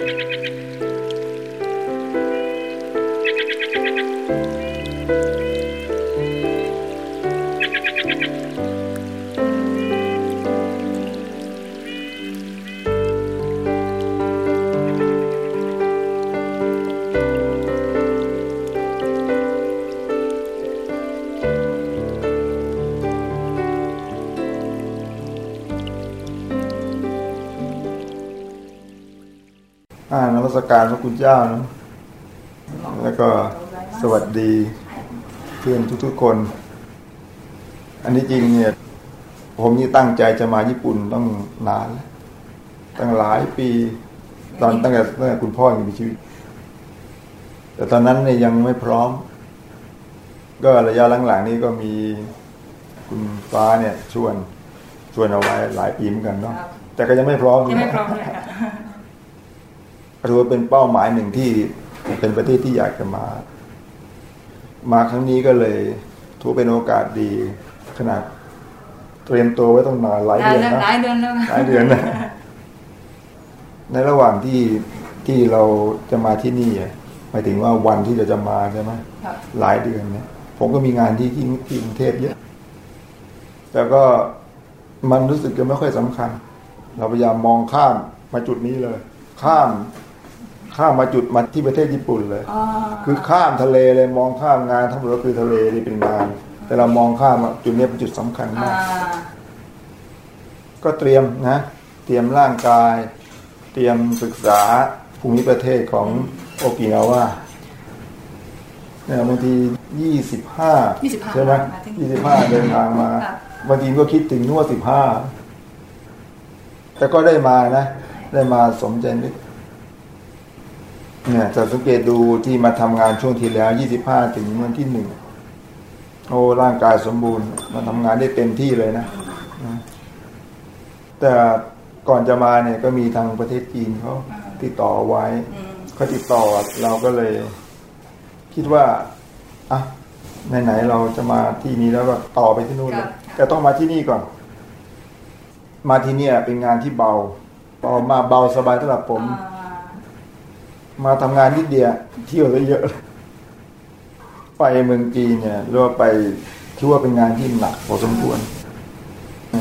อ่ สการพระคุณเจ้านะแล้วก็สวัสดีเพื่อนทุกๆคน อันนี้จริงเนี่ย ผมนี่ตั้งใจจะมาญี่ปุ่นต้องนานแล้วตั้งหลายปี ตอนตั้งแต่ตั้งแต่คุณพ่อยังมีชีวิต แต่ตอนนั้นเนี่ยยังไม่พร้อม ก็ระยะหลังๆนี้ก็มีคุณฟ้าเนี่ยชวนชวนเอาไว้หลายปีเหมือนกันเนาะแต่ก็ยังไม่พร้อมยังไม่พร้อมเลยค่ะ ถือว่าเป็นเป้าหมายหนึ่งที่เป็นประเทศที่อยากจะมา มาครั้งนี้ก็เลยถือเป็นโอกาสดีขนาดเตรียมตัวไว้ต้องนานหลายเดือนนะหลายเดือนแล้วหลายเดือนนะในระหว่างที่ที่เราจะมาที่นี่อะหมายถึงว่าวันที่เราจะมาใช่ไหมค่ะหลายเดือนเนี่ยผมก็มีงานที่ที่ที่กรุงเทพเยอะแต่ก็มันรู้สึกจะไม่ค่อยสำคัญ เราพยายามมองข้ามมาจุดนี้เลย ข้าม ข้ามมาจุดมาที่ประเทศญี่ปุ่นเลยอ๋อคือข้ามทะเลเลยมองข้ามงานทั้งหมดก็คือทะเลนี่เป็นงาน แต่เรามองข้ามอะจุดนี้เป็นจุดสำคัญอ่ามาก ก็เตรียมนะ เตรียมร่างกาย เตรียมศึกษาภูมิประเทศของโอกินาวาเนี่ยบางทียี่สิบห้า25ใช่ไหมมาถึงยี่สิบห้าเดินทางมาค่ะบางทีก็คิดถึงนวดสิบห้าแต่ก็ได้มานะ ได้มาสมใจนึก เนี่ยจะสังเกตดูที่มาทำงานช่วงที่แล้วยี่สิบห้าถึงวันที่หนึ่งโอ้ร่างกายสมบูรณ์มาทำงานได้เต็มที่เลยนะ แต่ก่อนจะมาเนี่ยก็มีทางประเทศจีนเขาติดต่อไว้อืมเขาติดต่อเราก็เลย คิดว่าอะไหนๆเราจะมาที่นี้แล้วก็ต่อไปที่นู่นเลยแต่ต้องมาที่นี่ก่อน มาที่เนี่ยเป็นงานที่เบาพอมาเบาสบายสำหรับผมอ่า มาทำงานนิดเดียวเที่ยวได้เยอะ ไปเมืองจีนเนี่ยเรียกว่าไปคิดว่าเป็นงานที่หนักพอสมควร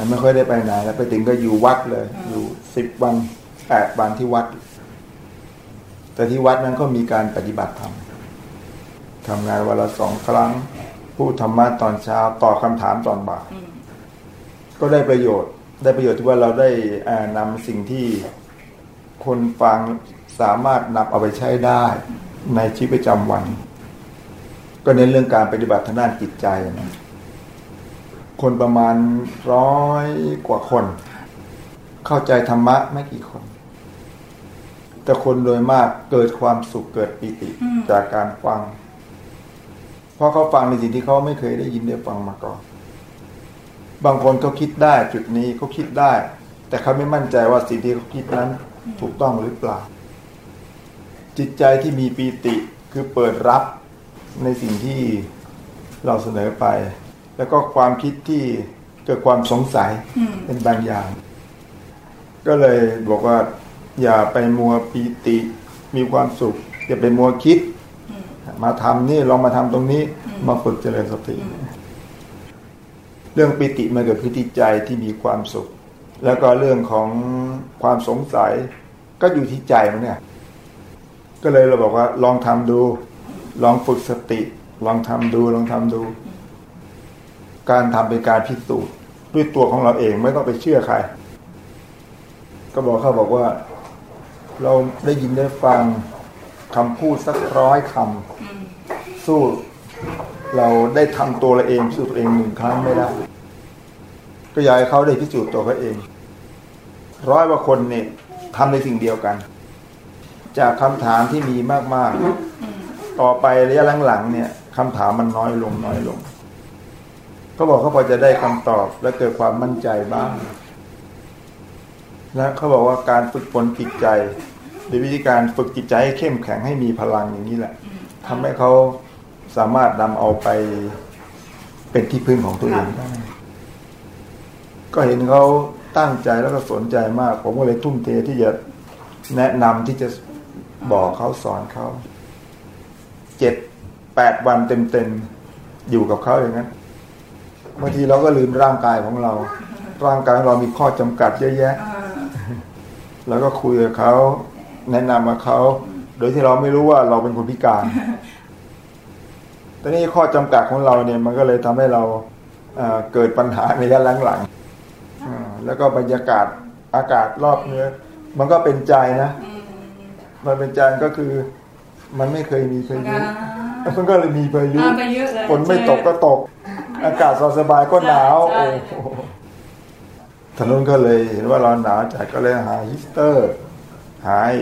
ไม่ค่อยได้ไปไหนแล้วไปถึงก็อยู่วัดเลย อยู่สิบวันแปดวันที่วัด แต่ที่วัดนั้นก็มีการปฏิบัติธรรมทำงานวันละสองครั้ง พูดธรรมะตอนเช้าตอบคำถามตอนบ่ายก็ได้ประโยชน์ ได้ประโยชน์ที่ว่าเราได้อ่านำสิ่งที่คนฟัง สามารถนำเอาไปใช้ได้ในชีวิตประจำวัน ก็เน้นเรื่องการปฏิบัติทางด้านจิตใจนะคนประมาณร้อยกว่าคน เข้าใจธรรมะไม่กี่คน แต่คนโดยมากเกิดความสุขเกิดปิติจากการฟัง เพราะเขาฟังในสิ่งที่เขาไม่เคยได้ยินได้ฟังมาก่อน บางคนเขาคิดได้จุดนี้เขาคิดได้ แต่เขาไม่มั่นใจว่าสิ่งที่เขาคิดนั้นถูกต้องหรือเปล่า จิตใจที่มีปีติคือเปิดรับในสิ่งที่เราเสนอไป แล้วก็ความคิดที่เกิดความสงสัยอืมเป็นบางอย่าง ก็เลยบอกว่า อย่าไปมัวปีติมีความสุข อย่าไปมัวคิด มาทำนี่ลองมาทำตรงนี้มาฝึกเจริญสติ เรื่องปิติมันเกิดขึ้นที่ใจที่มีความสุข แล้วก็เรื่องของความสงสัย ก็อยู่ที่ใจมันเนี่ย ก็เลยเราบอกว่า ลองทำดู ลองฝึกสติ ลองทำดู ลองทำดู การทำเป็นการพิสูจน์ด้วยตัวของเราเองไม่ต้องไปเชื่อใคร ก็บอกเขาบอกว่า เราได้ยินได้ฟังคำพูดสักร้อยคำสู้เราได้ทำตัวเราเองพิสูจน์ตัวเองหนึ่งครั้งไม่ได้ก็อยากให้เขาได้พิสูจน์ตัวเขาเอง ร้อยกว่าคนเนี่ยทำในสิ่งเดียวกัน จากคำถามที่มีมากๆ ต่อไประยะหลังๆเนี่ยคำถามมันน้อยลงน้อยลงเขาบอกเขาพอจะได้คำตอบและเกิดความมั่นใจบ้าง และเขาบอกว่าการฝึกฝนจิตใจโดยวิธีการฝึกจิตใจให้เข้มแข็งให้มีพลังอย่างนี้แหละทำให้เขาสามารถนำเอาไปเป็นที่พึ่งของตัวเองได้ก็เห็นเขาตั้งใจแล้วก็สนใจมาก ผมก็เลยทุ่มเทที่จะแนะนำที่จะ บอกเขาสอนเขาเจ็ดแปดวันเต็มๆอยู่กับเขาอย่างนั้นบางทีเราก็ลืมร่างกายของเรา ร่างกายของเรามีข้อจำกัดเยอะแยะแล้วก็คุยกับเขาแนะนำกับเขาโดยที่เราไม่รู้ว่าเราเป็นคนพิการแต่นี่ข้อจำกัดของเราเนี่ย มันก็เลยทำให้เราเอ่อเกิดปัญหาในระยะหลังๆอ่าแล้วก็บรรยากาศอากาศรอบเนื้อมันก็เป็นใจนะ มันเป็นใจก็คือ มันไม่เคยมีพายุมันก็เลยมีพายุอ่าไปเยอะเลยฝนไม่ตกก็ตก อากาศสบายๆก็หนาวใช่โอ้โหถนนก็เลยเห็นว่าเราหนาวจัดก็เลยหาฮีสเตอร์ หาไอ้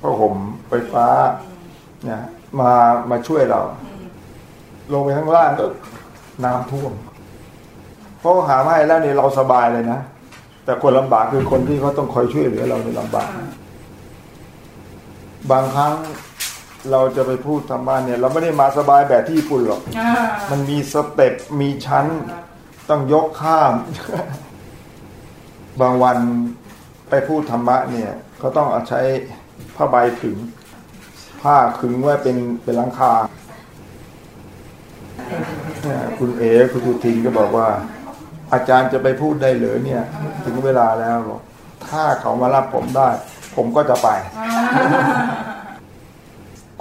ผ้าห่มไฟฟ้าเนี่ยมามาช่วยเรา ลงไปข้างล่างก็น้ำท่วมเพราะหามาให้แล้วนี่เราสบายเลยนะแต่คนลำบากคือคนที่เขาต้องคอยช่วยเหลือเราในลำบาก บางครั้งเราจะไปพูดธรรมะเนี่ย เราไม่ได้มาสบายแบบที่ญี่ปุ่นหรอกอ่ามันมีสเต็ปมีชั้น ต้องยกข้าม บางวันไปพูดธรรมะเนี่ยเขาต้องเอาใช้ผ้าใบขึง ผ้าขึงไว้เป็นเป็นหลังคาเนี่ยคุณเอ๋คุณสุทินก็บอกว่า อาจารย์จะไปพูดได้เหรือเนี่ย ถึงเวลาแล้วบอกถ้าเขามารับผมได้ ผมก็จะไป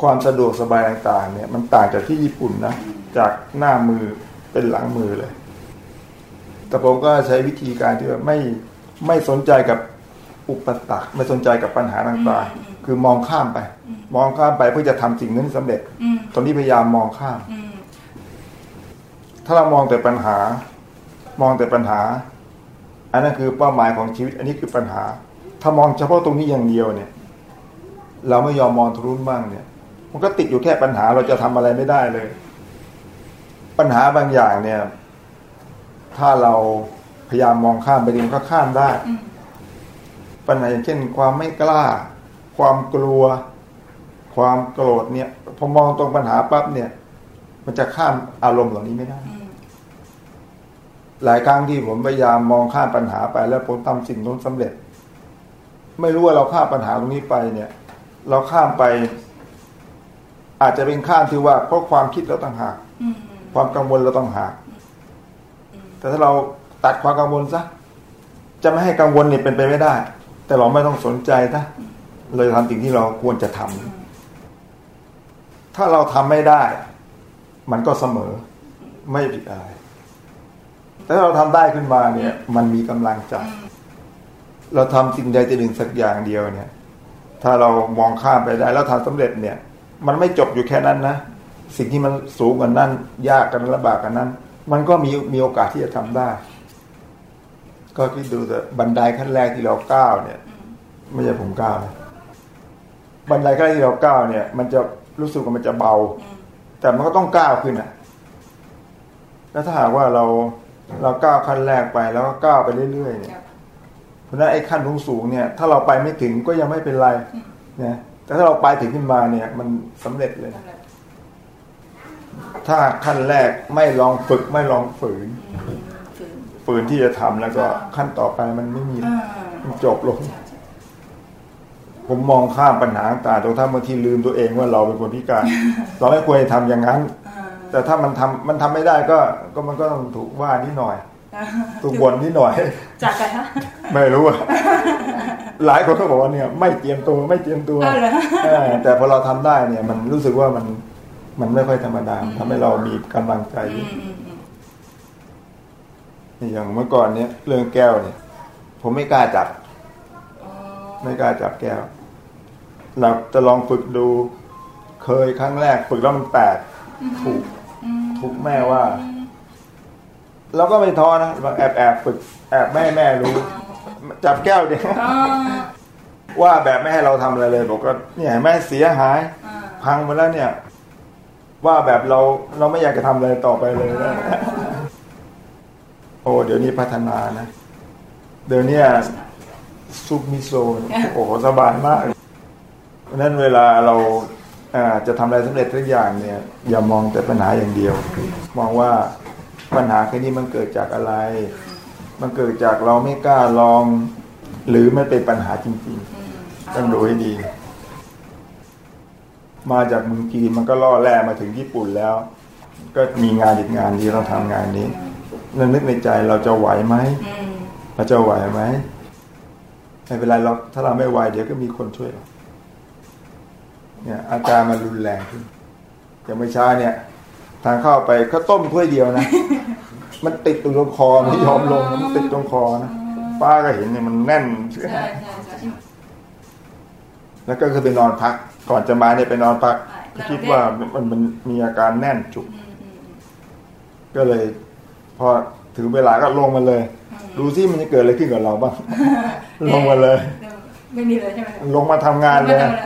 ความสะดวกสบายต่างๆ เนี่ย มันต่างจากที่ญี่ปุ่นนะ จากหน้ามือเป็นหลังมือเลย แต่ผมก็ใช้วิธีการที่ว่าไม่ไม่สนใจกับอุปสรรคไม่สนใจกับปัญหาต่างๆ คือมองข้ามไป มองข้ามไปเพื่อจะทำสิ่งนั้นสำเร็จอืมตอนนี้พยายามมองข้ามอืมถ้าเรามองแต่ปัญหา มองแต่ปัญหา อันนั้นคือเป้าหมายของชีวิต อันนี้คือปัญหา ถ้ามองเฉพาะตรงนี้อย่างเดียวเนี่ย เราไม่ยอมมองทะลุบ้างเนี่ย มันก็ติดอยู่แค่ปัญหาเราจะทำอะไรไม่ได้เลย ปัญหาบางอย่างเนี่ย ถ้าเราพยายามมองข้ามไปมันก็ข้ามได้อืมปัญหาอย่างเช่น ความไม่กล้า ความกลัว ความโกรธเนี่ยพอมองตรงปัญหาปั๊บเนี่ย มันจะข้ามอารมณ์เหล่านี้ไม่ได้อืมหลายครั้งที่ผมพยายามมองข้ามปัญหาไปแล้วผมทำสิ่งนู้นสำเร็จ ไม่รู้ว่าเราข้ามปัญหาตรงนี้ไปเนี่ย เราข้ามไป อาจจะเป็นข้ามที่ว่า เพราะความคิดเราต่างหากความกังวลเราต้องหากแต่ถ้าเราตัดความกังวลซะจะไม่ให้กังวลเนี่ยเป็นไปไม่ได้ แต่เราไม่ต้องสนใจนะเราจะทำสิ่งที่เราควรจะทำถ้าเราทำไม่ได้ มันก็เสมอ ไม่ผิดอะไรแต่ถ้าเราทำได้ขึ้นมาเนี่ย มันมีกำลังใจ เราทำสิ่งใดสิ่งหนึ่งสักอย่างเดียวเนี่ย ถ้าเรามองข้ามไปได้แล้วทำสำเร็จเนี่ย มันไม่จบอยู่แค่นั้นนะสิ่งที่มันสูงกว่านั้นยากกันลำบากกันนั้น มันก็มีมีโอกาสที่จะทำได้ ก็คิดดูแต่บันไดขั้นแรกที่เราก้าวเนี่ย ไม่ใช่ผมก้าวนะบันไดขั้นแรกที่เราก้าวเนี่ย มันจะรู้สึกว่ามันจะเบา แต่มันก็ต้องก้าวขึ้นอะแล้วถ้าหากว่าเราเราก้าวขั้นแรกไปแล้วก็ก้าวไปเรื่อยๆเนี่ย ราะฉะนั้นไอ้ขั้นสูงๆเนี่ย ถ้าเราไปไม่ถึงก็ยังไม่เป็นไรนะแต่ถ้าเราไปถึงขึ้นมาเนี่ย มันสำเร็จเลย ถ้าขั้นแรกไม่ลองฝึกไม่ลองฝืน ฝืนฝืนที่จะทำแล้วก็ขั้นต่อไปมันไม่มีอ่ามันจบลง ผมมองข้ามปัญหาต่างๆตรงท่าบางทีลืมตัวเองว่าเราเป็นคนพิการ เราไม่ควรจะทำอย่างนั้นอ่าแต่ถ้ามันทำมันทำไม่ได้ก็ ก็มันก็ต้องถูกว่านิดหน่อย อ่าถูกบ่นนิดหน่อยจากใครคะไม่รู้อะหลายคนก็บอกว่าเนี่ย ไม่เตรียมตัวไม่เตรียมตัวเอาเหรอเออแต่พอเราทำได้เนี่ย มันรู้สึกว่ามันมันไม่ค่อยธรรมดาทำให้เรามีกำลังใจอืมอืมอืมอย่างเมื่อก่อนเนี่ย เรื่องแก้วเนี่ย ผมไม่กล้าจับอ๋อไม่กล้าจับแก้ว เราจะลองฝึกดู เคยครั้งแรก ฝึกแล้วมันแตกถูกอืมถูกแม่ว่า เราก็ไม่ท้อนะแอบแอบฝึกแอบไม่ให้แม่รู้ จับแก้วเดียวอ๋อว่าแบบไม่ให้เราทำอะไรเลยบอกว่าเนี่ยแม่เสียหายอ่าพังไปแล้วเนี่ย ว่าแบบเราเราไม่อยากจะทำอะไรต่อไปเลยนะโอ้เดี๋ยวนี้พัฒนานะ เดี๋ยวเนี้ซุปมิโซะโอ้โหสบายมากเพราะฉะนั้นเวลาเราอ่าจะทำอะไรสำเร็จทุกอย่างเนี่ย อย่ามองแต่ปัญหาอย่างเดียว มองว่า ปัญหาแค่นี้มันเกิดจากอะไร มันเกิดจากเราไม่กล้าลอง หรือมันเป็นปัญหาจริงอืมต้องดูให้ดี มาจากเมืองจีนมันก็ล่อแร่มาถึงญี่ปุ่นแล้ว ก็มีงานอีกงานที่เราทำงานนี้แล้วนึกในใจเราจะไหวไหมอืมเราจะไหวไหมไม่เป็นไรหรอกถ้าเราไม่ไหวเดี๋ยวก็มีคนช่วยเราเนี่ยอาการมันรุนแรงขึ้นอย่างไม่ช้าเนี่ย ทางเข้าไปข้าวต้มถ้วยเดียวนะ มันติดตรงคอไม่ยอมลงมันติดตรงคอนะป้าก็เห็นเนี่ยมันแน่นใช่ใช่ใช่แล้วก็คือไปนอนพัก ก่อนจะมาเนี่ยไปนอนพักใช่คิดว่ามันมันมีอาการแน่นจุกอืมอืมก็เลย พอถึงเวลาก็ลงมาเลยอืมดูซิมันจะเกิดอะไรขึ้นกับเราบ้าง ลงมาเลย ไม่มีเลยใช่ไหมลงมาทำงานเลยไม่ทำอะไร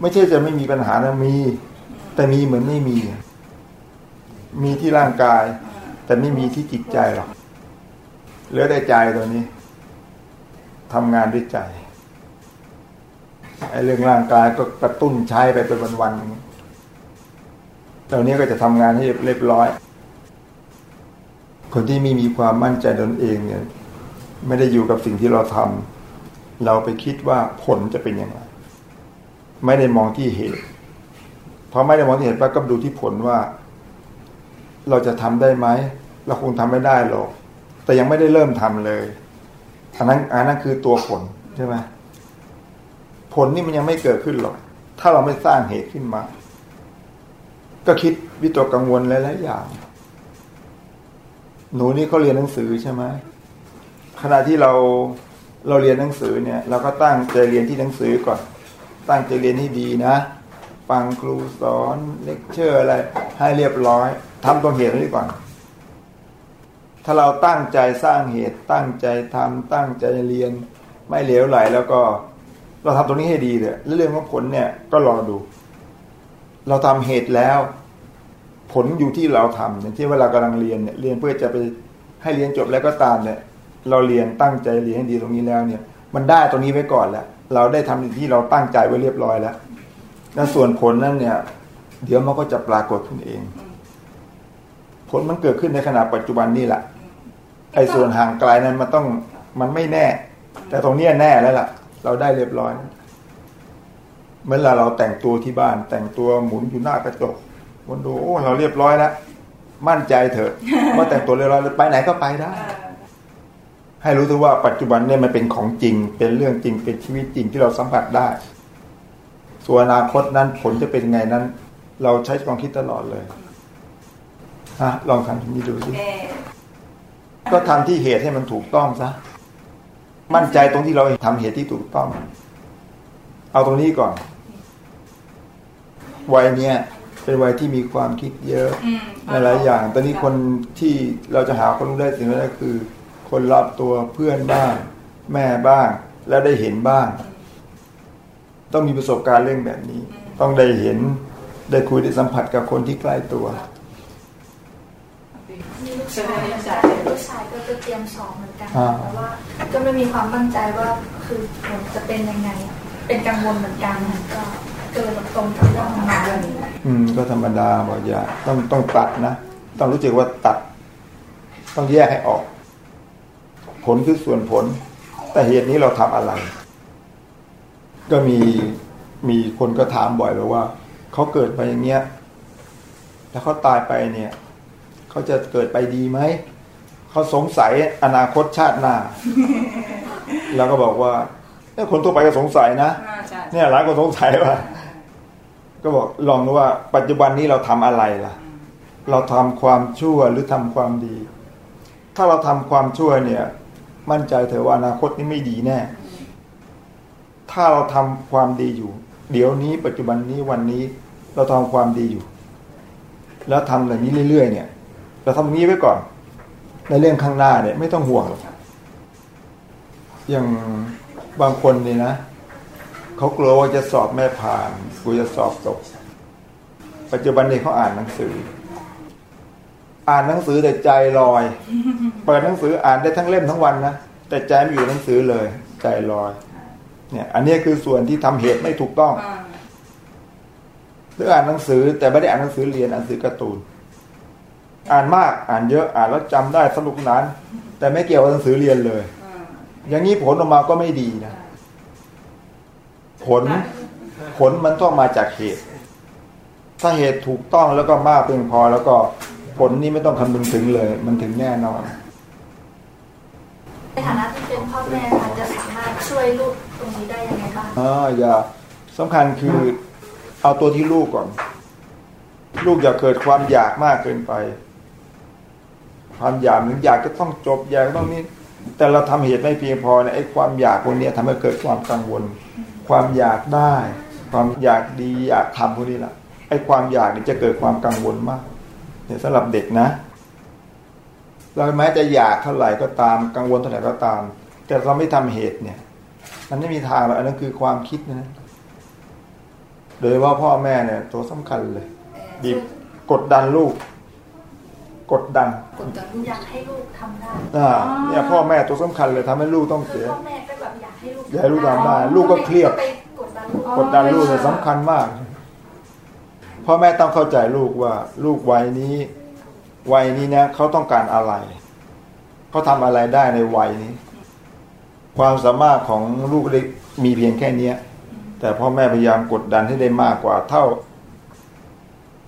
ไม่ใช่จะไม่มีปัญหานะมี แต่มีเหมือนไม่มี มีที่ร่างกาย แต่ไม่มีที่จิตใจหรอกเหลือแต่ใจตัวนี้ทำงานด้วยใจไอ้เรื่องร่างกายก็กระตุ้นใช้ไปเป็นวันๆตอนนี้ก็จะทำงานให้เรียบร้อย คนที่ไม่มีความมั่นใจตนเองเนี่ย ไม่ได้อยู่กับสิ่งที่เราทำเราไปคิดว่าผลจะเป็นยังไงไม่ได้มองที่เหตุ พอไม่ได้มองที่เหตุปั๊บก็ดูที่ผลว่า เราจะทำได้ไหมเราคงทำไม่ได้หรอก แต่ยังไม่ได้เริ่มทำเลยอันนั้นอันนั้นคือตัวผลใช่ไหมผลนี่มันยังไม่เกิดขึ้นหรอก ถ้าเราไม่สร้างเหตุขึ้นมา ก็คิดวิตกกังวลหลายๆอย่าง หนูนี่เขาเรียนหนังสือใช่ไหมขณะที่เราเราเรียนหนังสือเนี่ย เราก็ตั้งใจเรียนที่หนังสือก่อน ตั้งใจเรียนให้ดีนะ ฟังครูสอนเลคเชอร์อะไร ให้เรียบร้อยทำตัวเหตุไว้ก่อน ถ้าเราตั้งใจสร้างเหตุตั้งใจทำตั้งใจเรียนไม่เหลวไหล แล้วก็เราทำตรงนี้ให้ดีเลยแล้วเรื่องของผลเนี่ยก็รอดู เราทำเหตุแล้ว ผลอยู่ที่เราทำอย่างที่เวลากำลังเรียนเนี่ยเรียนเพื่อจะไปให้เรียนจบแล้วก็ตามเนี่ย เราเรียนตั้งใจเรียนให้ดีตรงนี้แล้วเนี่ย มันได้ตรงนี้ไว้ก่อนแล้ว เราได้ทำสิ่งที่เราตั้งใจไว้เรียบร้อยแล้ว แล้วส่วนผลนั้นเนี่ย เดี๋ยวมันก็จะปรากฏขึ้นเอง ผลมันเกิดขึ้นในขณะปัจจุบันนี่แหละไอ้ส่วนห่างไกลนั้นมันต้องมันไม่แน่ แต่ตรงเนี้ยแน่แล้วล่ะ เราได้เรียบร้อยแล้วเมื่อเราแต่งตัวที่บ้าน แต่งตัวหมุนอยู่หน้ากระจกคนดูโอ้เราเรียบร้อยแล้วมั่นใจเถอะว่าแต่งตัวเรียบร้อยแล้วไปไหนก็ไปได้ ให้รู้ตัวว่าปัจจุบันเนี่ยมันเป็นของจริง เป็นเรื่องจริงเป็นชีวิตจริงที่เราสัมผัสได้ ส่วนอนาคตนั้นผลจะเป็นยังไงนั้น เราใช้ความคิดตลอดเลยฮะลองทำตรงนี้ดูสิแม่ก็ทำที่เหตุให้มันถูกต้องซะมั่นใจตรงที่เราทำเหตุที่ถูกต้อง เอาตรงนี้ก่อน วัยเนี้ยเป็นวัยที่มีความคิดเยอะอืมหลายๆอย่าง ตอนนี้คนที่เราจะหาคนรู้ได้สิ่งแรกคือ คนรอบตัวเพื่อนบ้าง แม่บ้าง แล้วได้เห็นบ้าง ต้องมีประสบการณ์เรื่องแบบนี้ ต้องได้เห็นได้คุยได้สัมผัสกับคนที่ใกล้ตัวมีลูกชายค่ะลูกชายก็จะเตรียมสอบเหมือนกันอ่าแต่ว่าก็ไม่มีความมั่นใจว่าคือผลจะเป็นยังไง เป็นกังวลเหมือนกันก็เกิดตรงกับเรื่องของงานอืม ก็ธรรมดาบอกอย่าต้องต้องตัดนะต้องรู้จักว่าตัด ต้องแยกให้ออก ผลคือส่วนผล แต่เหตุนี้เราทำอะไร ก็มีมีคนก็ถามบ่อยเลยว่าเขาเกิดไปอย่างเงี้ยแล้วเขาตายไปเนี่ยเขาจะเกิดไปดีไหมเขาสงสัยอนาคตชาติหน้า แล้วก็บอกว่าเอ้ยคนทั่วไปก็สงสัยนะอ่าใช่เนี่ยหลายคนสงสัยว่า ก็บอกลองดูว่า ปัจจุบันนี้เราทำอะไรล่ะ เราทำความชั่วหรือทำความดี ถ้าเราทำความชั่วเนี่ย มั่นใจเถอะว่าอนาคตนี้ไม่ดีแน่ ถ้าเราทำความดีอยู่ เดี๋ยวนี้ปัจจุบันนี้วันนี้เราทำความดีอยู่ แล้วทำแบบนี้เรื่อยๆเนี่ย เราทำอย่างนี้ไว้ก่อน ในเรื่องข้างหน้าเนี่ย ไม่ต้องห่วงหรอกอย่างบางคนนี่นะเขากลัวว่าจะสอบไม่ผ่านกลัวจะสอบตกปัจจุบันนี้เขาอ่านหนังสือ อ่านหนังสือแต่ใจลอย เปิดหนังสืออ่านได้ทั้งเล่มทั้งวันนะแต่ใจไม่อยู่หนังสือเลย ใจลอย เนี่ย อันนี้คือส่วนที่ทำเหตุไม่ถูกต้องอ่าหรืออ่านหนังสือ แต่ไม่ได้อ่านหนังสือเรียนอ่านหนังสือการ์ตูน อ่านมากอ่านเยอะอ่านแล้วจำได้สนุกสนาน แต่ไม่เกี่ยวกับหนังสือเรียนเลยอ่าอย่างนี้ผลออกมาก็ไม่ดีนะผลผลมันต้องมาจากเหตุ ถ้าเหตุถูกต้องแล้วก็มากเพียงพอแล้วก็ผลนี้ไม่ต้องคำนึงถึงเลย มันถึงแน่นอน ในฐานะที่เป็นพ่อแม่ค่ะจะสามารถช่วยลูกตรงนี้ได้ยังไงบ้างอ่าอย่าสำคัญคือเอาตัวที่ลูกก่อน ลูกอย่าเกิดความอยากมากเกินไป ความอยากหรืออยากจะต้องจบอยากต้องนี่แต่เราทำเหตุไม่เพียงพอเนี่ยไอ้ความอยากพวกนี้ยทำให้เกิดความกังวล ความอยากได้ ความอยากดีอยากทำพวกนี้แหละไอ้ความอยากนี่จะเกิดความกังวลมากเนี่ยสำหรับเด็กนะ เราแม้จะอยากเท่าไหร่ก็ตามกังวลเท่าไหร่ก็ตาม แต่เราไม่ทำเหตุเนี่ย มันไม่มีทางหรอกอันนั้นคือความคิดนะโดยเฉว่าพ่อแม่เนี่ย ตัวสำคัญเลยบีบกดดันลูก กดดันกดดันลูกอยากให้ลูกทำได้อ่าเนี่ยพ่อแม่ตัวสำคัญเลยทำให้ลูกต้องคือเสียพ่อแม่ก็แบบอยากให้ลูกอยากให้ลูกทำได้ลูกก็เครียดไปกดดันลูกกดดันลูกเนี่ยสำคัญมากพ่อแม่ต้องเข้าใจลูกว่า ลูกวัยนี้ วัยนี้นะเขาต้องการอะไรเขาทำอะไรได้ในวัยนี้ ความสามารถของลูกเล็กมีเพียงแค่เนี้ยแต่พ่อแม่พยายามกดดันให้ได้มากกว่าเท่า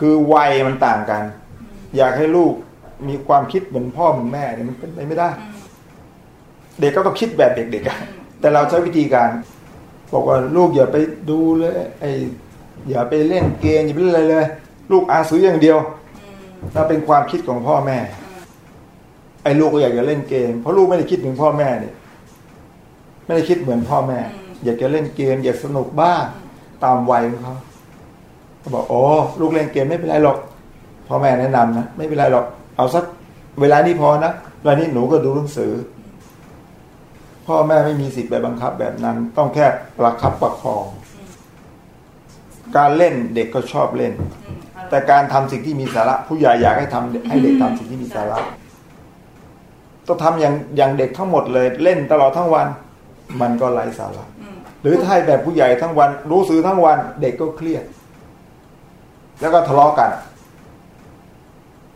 คือวัยมันต่างกัน อยากให้ลูกมีความคิดเหมือนพ่อเหมือนแม่เนี่ยมันเป็นไปไม่ได้ เด็กก็ต้องคิดแบบเด็กๆแต่เราใช้วิธีการบอกว่าลูกอย่าไปดูเลยไอ้อย่าไปเล่นเกมอย่าไปเล่นอะไรเลย ลูกอาซื้ออย่างเดียว นั่นเป็นความคิดของพ่อแม่ ไอ้ลูกก็อยากจะเล่นเกม เพราะลูกไม่ได้คิดถึงพ่อแม่เนี่ยไม่ได้คิดเหมือนพ่อแม่ อยากจะเล่นเกม อยากสนุกบ้างตามวัยของเขาเขาบอกโอ้ลูกเล่นเกมไม่เป็นไรหรอกพ่อแม่แนะนำนะไม่เป็นไรหรอก เอาสักเวลานี้พอนะเวลานี้หนูก็ดูหนังสือ พ่อแม่ไม่มีสิทธิ์ไปบังคับแบบนั้น ต้องแค่ประคับประคอง การเล่นเด็กก็ชอบเล่น แต่การทำสิ่งที่มีสาระผู้ใหญ่อยากให้ทำให้เด็กทำสิ่งที่มีสาระต้องทำอย่างอย่างเด็กทั้งหมดเลยเล่นตลอดทั้งวัน มันก็ไร้สาระหรือถ้าให้แบบผู้ใหญ่ทั้งวัน รู้สื่อทั้งวัน เด็กก็เครียด แล้วก็ทะเลาะกัน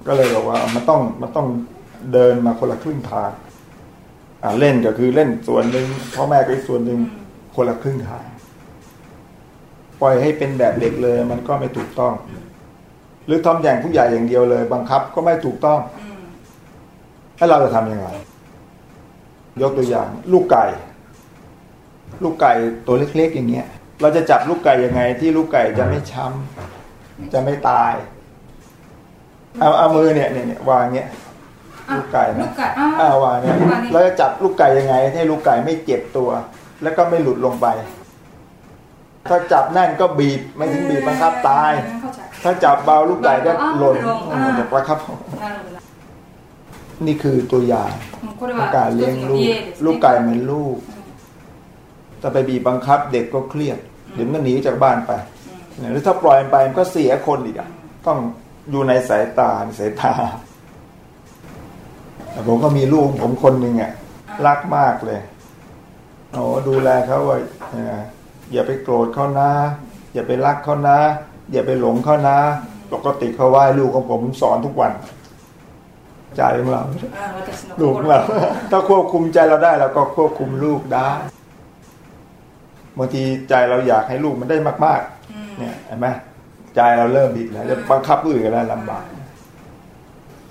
ก็เลยบอกว่ามันต้องมันต้องเดินมาคนละครึ่งทางอ่าเล่นก็คือเล่นส่วนหนึ่งพ่อแม่ก็อีกส่วนหนึ่งคนละครึ่งทางปล่อยให้เป็นแบบเด็กเลย มันก็ไม่ถูกต้อง หรือทำอย่างผู้ใหญ่อย่างเดียวเลย บังคับก็ไม่ถูกต้องให้เราจะทำยังไงยกตัวอย่าง ลูกไก่ ลูกไก่ตัวเล็ก ๆ อย่างเงี้ย เราจะจับลูกไก่ยังไง ที่ลูกไก่จะไม่ช้ำจะไม่ตาย เอาเอามือเนี่ยเนี่ยเนี่ยวางเงี้ยลูกไก่ลูนะกไก่อ้าวอ้าวางเนี่ยวางนี่เราจะจับลูกไก่ยังไง ให้ลูกไก่ไม่เจ็บตัว แล้วก็ไม่หลุดลงไป ถ้าจับแน่นก็บีบไม่ถึงบีบบังคับตาย ถ้าจับเบาลูกไก่ก็หล่นจะประคับ นี่คือตัวอย่างการเลี้ยงลูก ลูกไก่เหมือนลูกถ้าไปบีบบังคับเด็กก็เครียดเดี๋ยวก็หนีจากบ้านไปหรือถ้าปล่อยไปมันก็เสียคนอีกอะต้องอยู่ในสายตาสายตาแต่ผมก็มีลูกผมคนหนึ่งอะรักมากเลยโอ้ดูแลเขาไว่า อย่าไปโกรธเขานะ อย่าไปรักเขานะ อย่าไปหลงเขานะ ปกติเขาไหว้ลูกของผมสอนทุกวัน ใจของเราลูกเราถ้าควบคุมใจเราได้เราก็ควบคุมลูกได้บางทีใจเราอยากให้ลูกมันได้มาก ๆ เนี่ยเห็นไหมใจเราเริ่มบิดแล้วจะบังคับอื่นกันแล้วลำบาก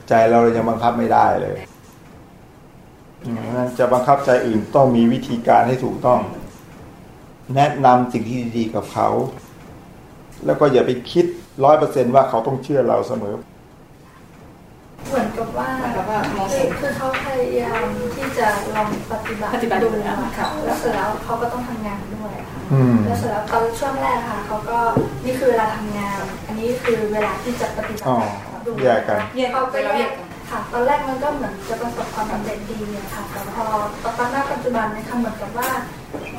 ใจเราเรายังบังคับไม่ได้เลยนั้นจะบังคับใจอื่นต้องมีวิธีการให้ถูกต้อง แนะนำสิ่งที่ดีๆกับเขา แล้วก็อย่าไปคิดร้อยเปอร์เซนว่าเขาต้องเชื่อเราเสมอ เหมือนกับว่าคือเขาพยายามที่จะลองปฏิบัติปฏิบัติดูคะแล้วเสร็จแล้วเขาก็ต้องทำงานด้วยค่ะแล้วเสร็จแล้วตอนช่วงแรกค่ะเขาก็นี่คือเวลาทำงาน อันนี้คือเวลาที่จะปฏิบัติดูแยกกันเขาก็แยกกัน ค่ะ ตอนแรกมันก็เหมือนจะประสบความสำเร็จดีอะค่ะ แต่พอตอนหน้าปัจจุบันเนี่ยค่ะเหมือนกับว่า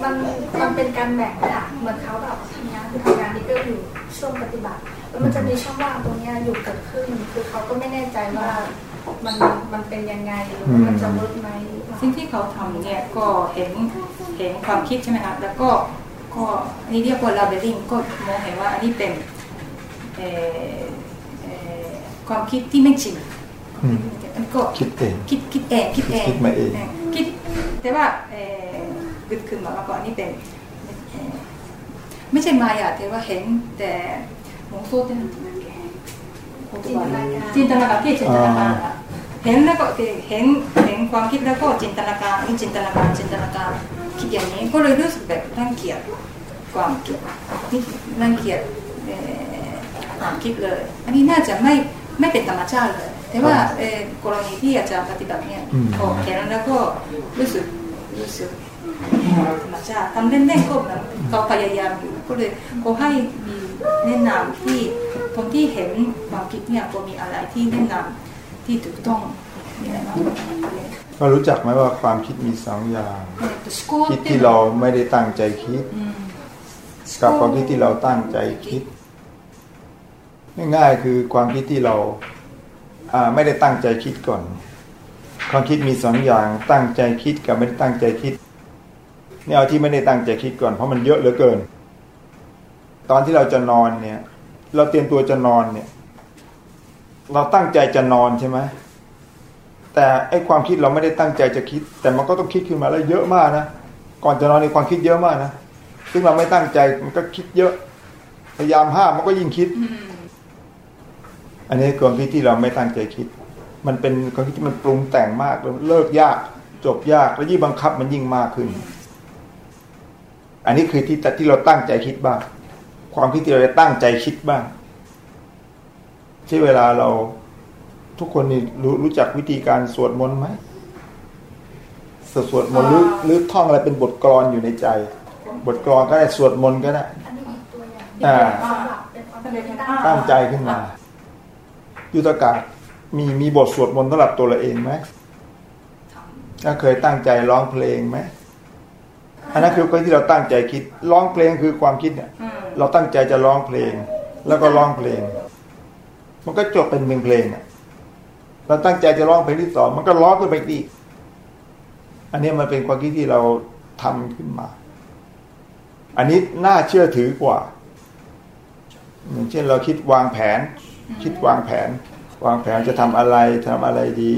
มันมันเป็นการแบ่งค่ะ เหมือนเขาแบบทำงานคือทำงานนี่ก็อยู่ช่วงปฏิบัติ แล้วมันจะมีช่องว่างตรงเนี้ยอยู่เกิดขึ้น คือเขาก็ไม่แน่ใจว่ามันมันเป็นยังไงหรือมันจะเวิร์กไหมสิ่งที่เขาทำเนี่ยก็เห็นเห็นความคิดใช่ไหมคะแล้วก็ก็อันนี้เรียกว่าลาเบลิงก็มองเห็นว่าอันนี้เป็นความคิดที่ไม่จริง อืมมันก็คิดเองคิดคิดเองคิดเองคิดมาเองคิดแต่ว่าเอ่อบึดขึ้นมาแล้วก็อันนี้เป็นเอ่อไม่ใช่มายาแต่ว่าเห็นแต่หมงโซ่เต็มจินตนาการจินตนาการที่จินตนาการอะเห็นแล้วก็เห็นเห็นความคิดแล้วก็จินตนาการนี่จินตนาการจินตนาการคิดอย่างนี้ก็เลยรู้สึกแบบรังเกียจความคิดนี่รังเกียจเอ่อความคิดเลย อันนี้น่าจะไม่ไม่เป็นธรรมชาติเลย แต่ว่าเกรณีที่อาจารย์ปฏิบัติเนี่ยออกแขนแล้วก็รู้สึกรู้สึกธรรมชาติทำเล่นๆก็แบบเราพยายามอยู่ก็เลยก็ให้มีแนะนำที่คนที่เห็นความคิดเนี่ยก็มีอะไรที่แนะนำที่ถูกต้องมีอะไราก็รู้จักไหมว่าความคิดมีสองอย่างคิดที่เราไม่ได้ตั้งใจคิดกับความคิดที่เราตั้งใจคิดง่ายๆคือความคิดที่เรา ไม่ได้ตั้งใจคิดก่อน ความคิดมีสองอย่างตั้งใจคิดกับไม่ได้ตั้งใจคิดนี่เอาที่ไม่ได้ตั้งใจคิดก่อนเพราะมันเยอะเหลือเกิน ตอนที่เราจะนอนเนี่ย เราเตรียมตัวจะนอนเนี่ย เราตั้งใจจะนอนใช่ไหมแต่ไอ้ความคิดเราไม่ได้ตั้งใจจะคิด แต่มันก็ต้องคิดขึ้นมาแล้วเยอะมากนะก่อนจะนอนในความคิดเยอะมากนะซึ่งเราไม่ตั้งใจมันก็คิดเยอะ พยายามห้ามมันก็ยิ่งคิด อันนี้ความคิดที่เราไม่ตั้งใจคิด มันเป็นความคิดที่มันปรุงแต่งมากแล้วเลิกยากจบยากแล้วยิ่งบังคับมันยิ่งมากขึ้น อันนี้คือที่แต่ที่เราตั้งใจคิดบ้าง ความคิดที่เราจะตั้งใจคิดบ้างใช่เวลาเราทุกคนนี่รู้รู้จักวิธีการสวดมนต์ไหมสวดสวดมนต์หรือหรือท่องอะไรเป็นบทกลอนอยู่ในใจ บทกลอนก็ได้สวดมนต์ก็ได้อันนี้อีกตัวอย่างอ่าสำหรับเป็นความคิดที่ตั้งตั้งใจขึ้นมา ยุทธกาศมีมีบทสวดมนต์สำหรับตัวเราเองไหมถ้าเคยตั้งใจร้องเพลงไหมอันนั้นคือคนที่เราตั้งใจคิดร้องเพลงคือความคิดเนี่ยうんเราตั้งใจจะร้องเพลง แล้วก็ร้องเพลง มันก็จบเป็นเพลงเพลงอะเราตั้งใจจะร้องเพลงที่สองมันก็ร้องขึ้นไปอีกอันนี้มันเป็นความคิดที่เราทำขึ้นมา อันนี้น่าเชื่อถือกว่าอย่างเช่นเราคิดวางแผน คิดวางแผน วางแผนจะทำอะไรทำอะไรดี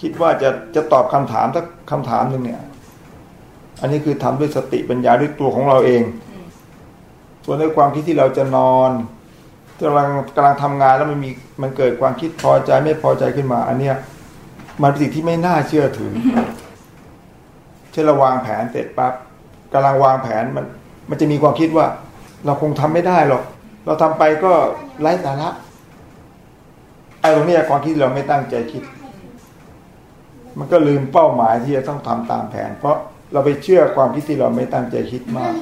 คิดว่าจะจะตอบคำถามสักคำถามหนึ่งเนี่ย อันนี้คือทำด้วยสติปัญญาด้วยตัวของเราเอง ส่วนในความคิดที่เราจะนอนกำลังกำลังทำงานแล้วมันมีมันเกิดความคิดพอใจไม่พอใจขึ้นมา อันเนี้ยมันเป็นสิ่งที่ไม่น่าเชื่อถือเช่นเราวางแผนเสร็จปั๊บกำลังวางแผนมัน มันจะมีความคิดว่า เราคงทำไม่ได้หรอก เราทำไปก็ไร้สาระไอ้ตรงนี้ความคิดเราไม่ตั้งใจคิด มันก็ลืมเป้าหมายที่จะต้องทำตามแผน เพราะเราไปเชื่อความคิดที่เราไม่ตั้งใจคิดมาก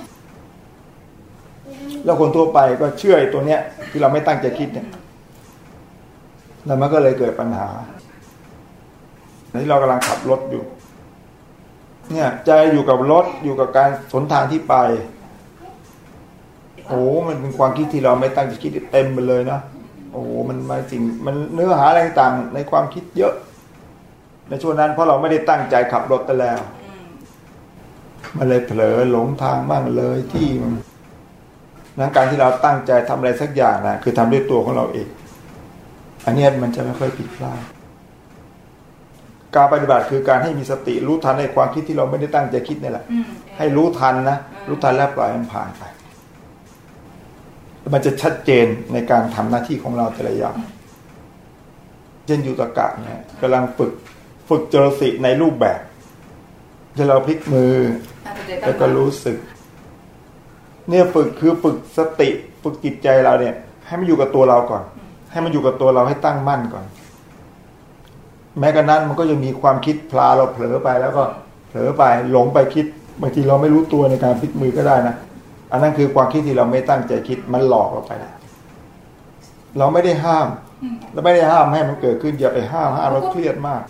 แล้วคนทั่วไปก็เชื่อไอ้ตัวเนี้ย ที่เราไม่ตั้งใจคิดเนี่ยแล้วมันก็เลยเกิดปัญหาที่เรากำลังขับรถอยู่ เนี่ยใจอยู่กับรถอยู่กับการสนทางที่ไป โอ้มันเป็นความคิดที่เราไม่ตั้งใจคิดเต็มไปเลยนะโอ้มันมาสิ่งมันเนื้อหาอะไรต่างๆในความคิดเยอะ ในช่วงนั้นเพราะเราไม่ได้ตั้งใจขับรถไปแล้วมันเลยเผลอหลงทางบ้างเลยที่มันนั้นการที่เราตั้งใจทำอะไรสักอย่างนะคือทำด้วยตัวของเราเอง อันเนี้ยมันจะไม่ค่อยผิดพลาดการปฏิบัติคือการให้มีสติรู้ทันในความคิดที่เราไม่ได้ตั้งใจคิดนี่แหละうん、ให้รู้ทันนะรู้ทันแล้วปล่อยมันผ่านไป มันจะชัดเจนในการทำหน้าที่ของเราแต่ละอย่างเช่นยุตกะเนี่ยกำลังฝึกฝึกจรสิในรูปแบบที่เราพลิกมือ แล้วก็รู้สึก เนี่ยฝึกคือฝึกสติ ฝึกจิตใจเราเนี่ย ให้มันอยู่กับตัวเราก่อน ให้มันอยู่กับตัวเราให้ตั้งมั่นก่อน แม้กระนั้นมันก็ยังมีความคิดพลาเราเผลอไปแล้วก็เผลอไปหลงไปคิดบางทีเราไม่รู้ตัวในการพลิกมือก็ได้นะ อันนั้นคือความคิดที่เราไม่ตั้งใจคิดมันหลอกเราไปแล้วเราไม่ได้ห้าม เราไม่ได้ห้ามให้มันเกิดขึ้นอย่าไปห้ามห้ามเราเครียดมาก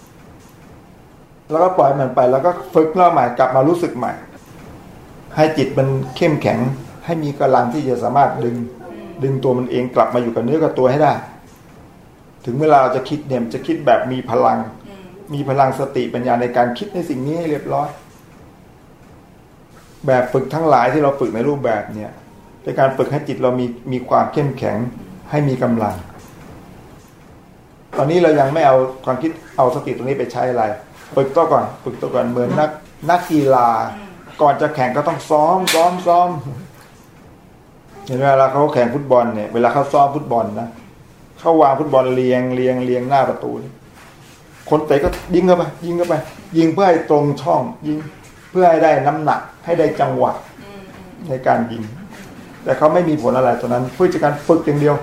แล้วก็ปล่อยมันไป แล้วก็ฝึกเราใหม่กลับมารู้สึกใหม่ ให้จิตมันเข้มแข็ง ให้มีกำลังที่จะสามารถดึง ดึงตัวมันเองกลับมาอยู่กับเนื้อกับตัวให้ได้ ถึงเวลาเราจะคิดเนี่ยมันจะคิดแบบมีพลัง มีพลังสติปัญญาในการคิดในสิ่งนี้ให้เรียบร้อย แบบฝึกทั้งหลายที่เราฝึกในรูปแบบเนี่ยเป็นการฝึกให้จิตเรามีมีความเข้มแข็งให้มีกำลัง ตอนนี้เรายังไม่เอาความคิดเอาสติตรงนี้ไปใช้อะไร ฝึกตัวก่อน ฝึกตัวก่อนเหมือนนักนักกีฬา ก่อนจะแข่งก็ต้องซ้อมซ้อมซ้อมเห็นเวลาเขาแข่งฟุตบอลเนี่ยเวลาเขาซ้อมฟุตบอลนะเขาวางฟุตบอลเรียงเรียงเรียงหน้าประตู คนเตะก็ยิงเข้าไปยิงเข้าไป ยิงเพื่อให้ตรงช่องยิงเพื่อให้ได้น้ำหนัก ให้ได้จังหวะอืมอืมในการยิง แต่เขาไม่มีผลอะไรตอนนั้นเพื่อจะการฝึกอย่างเดียว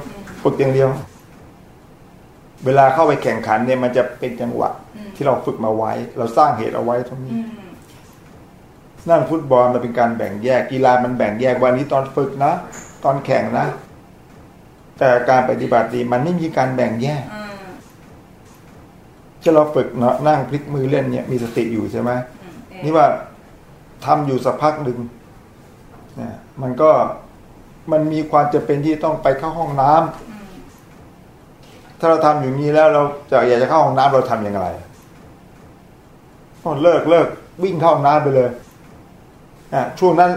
ฝึกอย่างเดียว เวลาเข้าไปแข่งขันเนี่ยมันจะเป็นจังหวะ ที่เราฝึกมาไว้ เราสร้างเหตุเอาไว้ตรงนี้อืมนั่นฟุตบอลมันเป็นการแบ่งแยกกีฬามันแบ่งแยกวันนี้ตอนฝึกนะ ตอนแข่งนะ แต่การปฏิบัติดีมันไม่มีการแบ่งแยกอืมที่เราฝึกเนาะนั่งพลิกมือเล่นเนี่ยมีสติอยู่ใช่ไหมอืมเอ่อนี่ว่า ทำอยู่สักพักหนึ่งเนี่ยมันก็มันมีความจะเป็นที่ต้องไปเข้าห้องน้ำอืมถ้าเราทำอย่างนี้แล้วเราจะอยากจะเข้าห้องน้ำเราทำยังไงก็เลิกเลิกวิ่งเข้าห้องน้ำไปเลยอะช่วงนั้น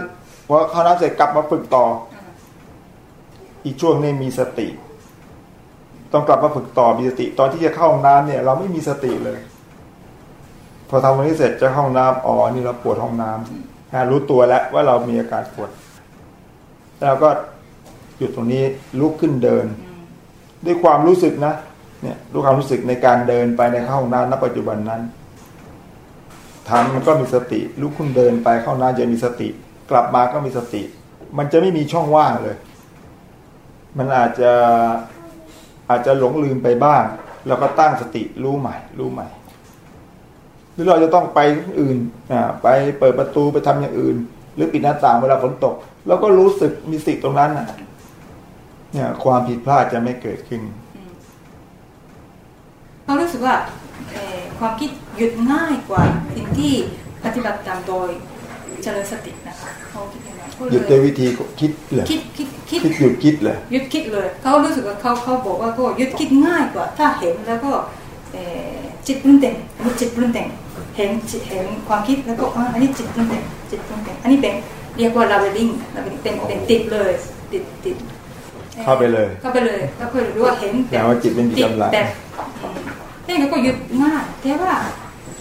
พอเข้าน้ำเสร็จกลับมาฝึกต่อ อีกช่วงนี้มีสติ ต้องกลับมาฝึกต่อมีสติ ตอนที่จะเข้าห้องน้ำเนี่ย เราไม่มีสติเลย พอทำวันนี้เสร็จจะเข้าห้องน้ำอ๋อนี่เราปวดห้องน้ำอ่รู้ตัวแล้วว่าเรามีอาการปวดแล้วก็หยุดตรงนี้ลุกขึ้นเดิน ด้วยความรู้สึกนะเนี่ยด้วยความรู้สึกในการเดินไปในเข้าห้องน้ำณปัจจุบันนั้นทำมันก็มีสติลุกขึ้นเดินไปเข้าห้องน้ำจะมีสติ กลับมาก็มีสติ มันจะไม่มีช่องว่างเลย มันอาจจะอาจจะหลงลืมไปบ้าง แล้วก็ตั้งสติรู้ใหม่ รู้ใหม่ รือเราจะต้องไปที่อื่นอ่าไปเปิดประตูไปทำอย่างอื่น หรือปิดหน้าต่างเวลาฝนตกแล้วก็รู้สึกมีสติตรงนั้นน่ะเนี่ย ความผิดพลาดจะไม่เกิดขึ้นเขารู้สึกว่าเอ่อความคิดหยุดง่ายกว่าสิ่งที่ปฏิบัติตามโดยเจริญสตินะคะเขาคิดยังไงก็เลหยุดด้วยวิธีคิดเลยคิดคิดคิดคิดหยุดคิดเลยหยุดคิดเลย เขารู้สึกว่าเขาเขาบอกว่าก็หยุดคิดง่ายกว่า ถ้าเห็นแล้วก็เอ่อจิตปรุงแต่งอันนี้จิตปรุงแต่ง เห็นจิตเห็นความคิดแล้วก็อ่าอันนี้จิตปรุงแต่งจิตปรุงแต่งอันนี้เป็นเรียกว่า labeling labeling เป็นเป็นติดเลยติดติดเข้าไปเลย เข้าไปเลยแล้วก็รู้ว่าเห็นแต่ว่าจิตไม่มีกำลังติดแบบนี่แล้วก็หยุดง่ายแต่ว่า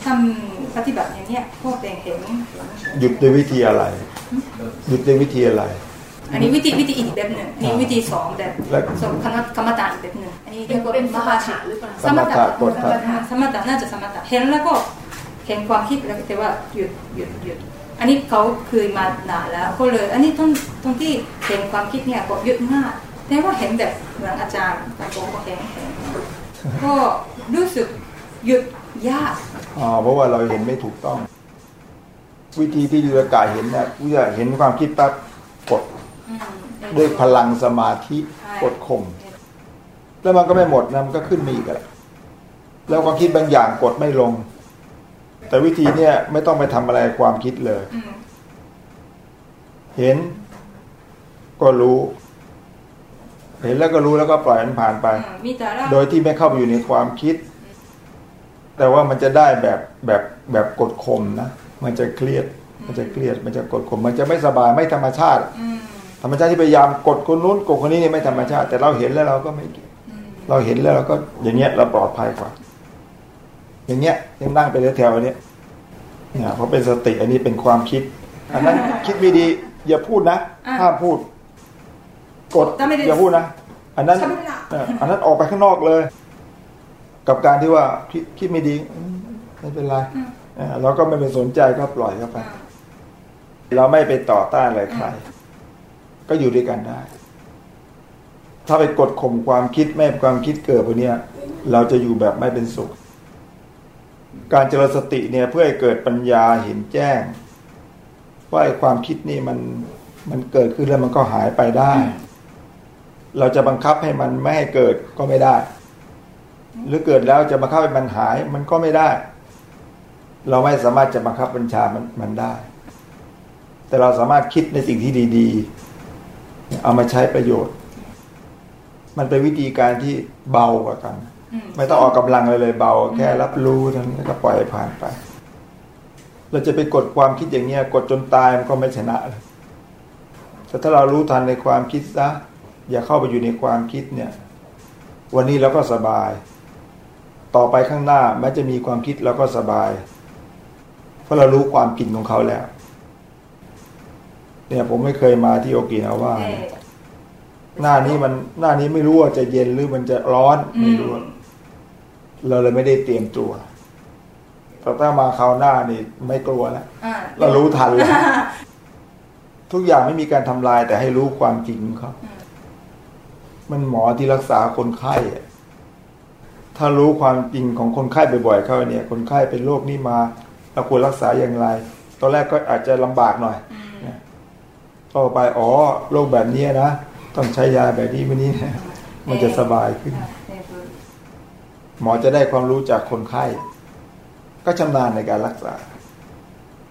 ทำปฏิบัติอย่างเนี้ยก็เป็นเห็นหยุดด้วยวิธีอะไร หยุดด้วยวิธีอะไร อันนี้วิธีวิธีอีกแบบหนึ่งนี่วิธีสองแบบแล้วสองคำคำตาอีกแบบหนึ่งอันนี้เรียกว่าเป็นสมมาหาธิชิตหรือเปล่าสมถะกดสทัมบถะสมถะน่าจะสมถะเห็นแล้วก็ เห็นความคิดแล้วแต่ว่าหยุดหยุดหยุดอันนี้เขาเคยมานานแล้ว ก็เลย อันนี้ตรงตรงที่เห็นความคิดเนี่ยก็หยุดง่ายแต่ว่าเห็นแบบเหมือนอาจารย์แต่ผมก็เห็นเห็นก็รู้สึกหยุดยากอ๋อเพราะว่าเราเห็นไม่ถูกต้อง วิธีที่ยุรกายเห็นนะวิธีเห็นความคิดปั๊บกดอืมด้วยพลังสมาธิใช่กดข่มแล้วมันก็ไม่หมดนะมันก็ขึ้นมาอีกอะแล้วความคิดบางอย่างกดไม่ลง แต่วิธีเนี่ยไม่ต้องไปทำอะไรความคิดเลยอืมเห็น ก็รู้ เห็นแล้วก็รู้แล้วก็ปล่อยมันผ่านไปอืมมีแต่ละโดยที่ไม่เข้าไปอยู่ในความคิด แต่ว่ามันจะได้แบบแบบแบบกดข่มนะ มันจะเครียด มันจะเครียด มันจะกดข่ม มันจะไม่สบายไม่ธรรมชาติอืมธรรมชาติที่พยายามกดคนนู้นกดคนนี้นี่ไม่ธรรมชาติ แต่เราเห็นแล้วเราก็ไม่เกลียดอืมเราเห็นแล้วเราก็อย่างเงี้ยเราปลอดภัยกว่า อย่างเงี้ยยังนั่งไปแถวๆเนี้ยเนี่ยเพราะเป็นสติอันนี้เป็นความคิด อันนั้นคิดไม่ดี อย่าพูดนะอะห้ามพูด กดถ้าไม่ได้อย่าพูดนะอันนั้นใช่ไหมล่ะเอออันนั้นออกไปข้างนอกเลย กับการที่ว่าคิดคิดไม่ดีอืมไม่เป็นไรอืมเออเราก็ไม่ไปสนใจก็ปล่อยเข้าไปอ่าเราไม่ไปต่อต้านอะไรใคร ก็อยู่ด้วยกันได้ ถ้าไปกดข่มความคิดไม่ให้ความคิดเกิดพวกเนี้ยเราจะอยู่แบบไม่เป็นสุข การเจริญสติเนี่ยเพื่อให้เกิดปัญญาเห็นแจ้งว่าไอ้ความคิดนี่มันมันเกิดขึ้นแล้วมันก็หายไปได้ เราจะบังคับให้มันไม่ให้เกิดก็ไม่ได้ หรือเกิดแล้วจะบังคับให้มันหายมันก็ไม่ได้ เราไม่สามารถจะบังคับบัญชามันมันได้ แต่เราสามารถคิดในสิ่งที่ดีๆ เอามาใช้ประโยชน์ มันเป็นวิธีการที่เบากว่ากัน ไม่ต้องออกกำลังเลยเลยเบา แค่รับรู้เท่านั้นแล้วก็ปล่อยผ่านไป เราจะไปกดความคิดอย่างเงี้ยกดจนตายมันก็ไม่ชนะเลยแต่ถ้าเรารู้ทันในความคิดซะอย่าเข้าไปอยู่ในความคิดเนี่ย วันนี้เราก็สบาย ต่อไปข้างหน้าแม้จะมีความคิดเราก็สบาย เพราะเรารู้ความกินของเขาแล้ว เนี่ย ผมไม่เคยมาที่โอกินาว่าเอ่อหน้านี้มันหน้านี้ไม่รู้ว่าจะเย็นหรือมันจะร้อนไม่รู้ เราเลยไม่ได้เตรียมตัวแต่ถ้ามาคราวหน้านี่ไม่กลัวแล้วอ่าเรารู้ทันแล้วทุกอย่างไม่มีการทำลายแต่ให้รู้ความจริงของเขามันหมอที่รักษาคนไข้อะถ้ารู้ความจริงของคนไข้บ่อยๆเข้าเนี่ย คนไข้เป็นโรคนี้มาเราควรรักษาอย่างไร ตอนแรกก็อาจจะลำบากหน่อยนะต่อไปอ๋อโรคแบบนี้นะ ต้องใช้ยาแบบนี้แบบนี้นะมันจะสบายขึ้นอ่าเนี่ยคือ หมอจะได้ความรู้จากคนไข้ ก็ชำนาญในการรักษา